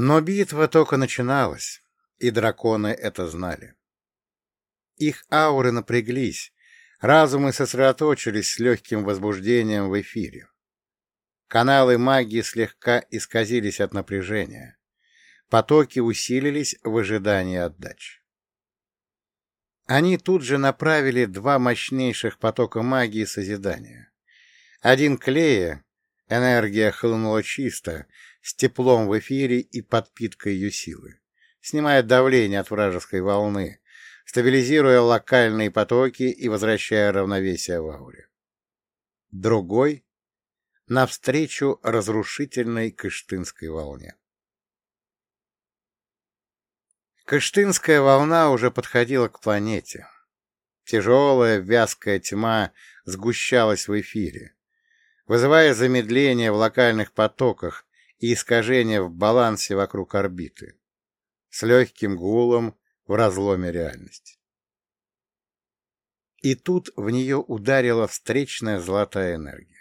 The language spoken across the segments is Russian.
Но битва только начиналась, и драконы это знали. Их ауры напряглись, разумы сосредоточились с легким возбуждением в эфире. Каналы магии слегка исказились от напряжения. Потоки усилились в ожидании отдачи. Они тут же направили два мощнейших потока магии созидания. Один клея, энергия хлынула чисто, с теплом в эфире и подпиткой ее силы, снимая давление от вражеской волны, стабилизируя локальные потоки и возвращая равновесие в ауре. Другой — навстречу разрушительной кыштынской волне. Кыштынская волна уже подходила к планете. Тяжелая вязкая тьма сгущалась в эфире, вызывая замедление в локальных потоках и искажение в балансе вокруг орбиты, с легким гулом в разломе реальности. И тут в нее ударила встречная золотая энергия.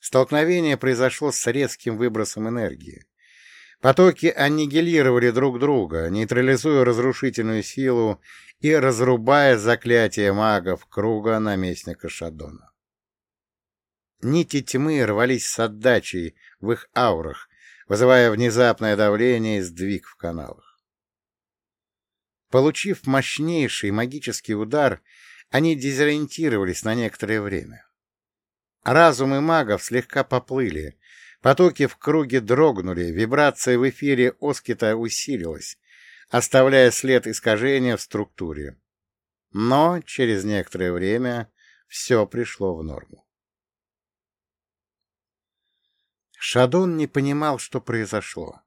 Столкновение произошло с резким выбросом энергии, Потоки аннигилировали друг друга, нейтрализуя разрушительную силу и разрубая заклятие магов круга наместника Шадона. Нити тьмы рвались с отдачей в их аурах, вызывая внезапное давление и сдвиг в каналах. Получив мощнейший магический удар, они дезориентировались на некоторое время. Разумы магов слегка поплыли, Потоки в круге дрогнули, вибрация в эфире Оскита усилилась, оставляя след искажения в структуре. Но через некоторое время все пришло в норму. Шадон не понимал, что произошло.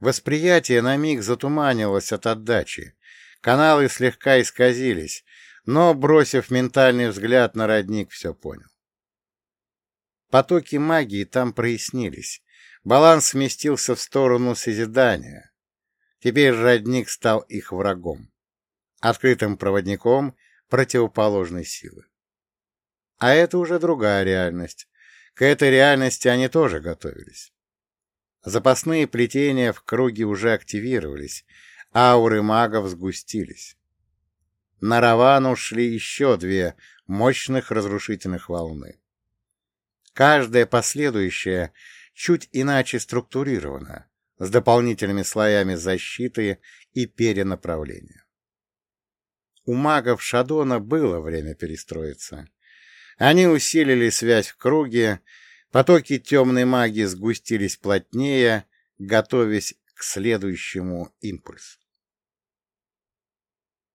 Восприятие на миг затуманилось от отдачи, каналы слегка исказились, но, бросив ментальный взгляд на родник, все понял. Потоки магии там прояснились. Баланс сместился в сторону созидания. Теперь родник стал их врагом, открытым проводником противоположной силы. А это уже другая реальность. К этой реальности они тоже готовились. Запасные плетения в круге уже активировались, ауры магов сгустились. На Равану шли еще две мощных разрушительных волны. Каждая последующая чуть иначе структурирована, с дополнительными слоями защиты и перенаправления. У магов Шадона было время перестроиться. Они усилили связь в круге, потоки темной магии сгустились плотнее, готовясь к следующему импульсу.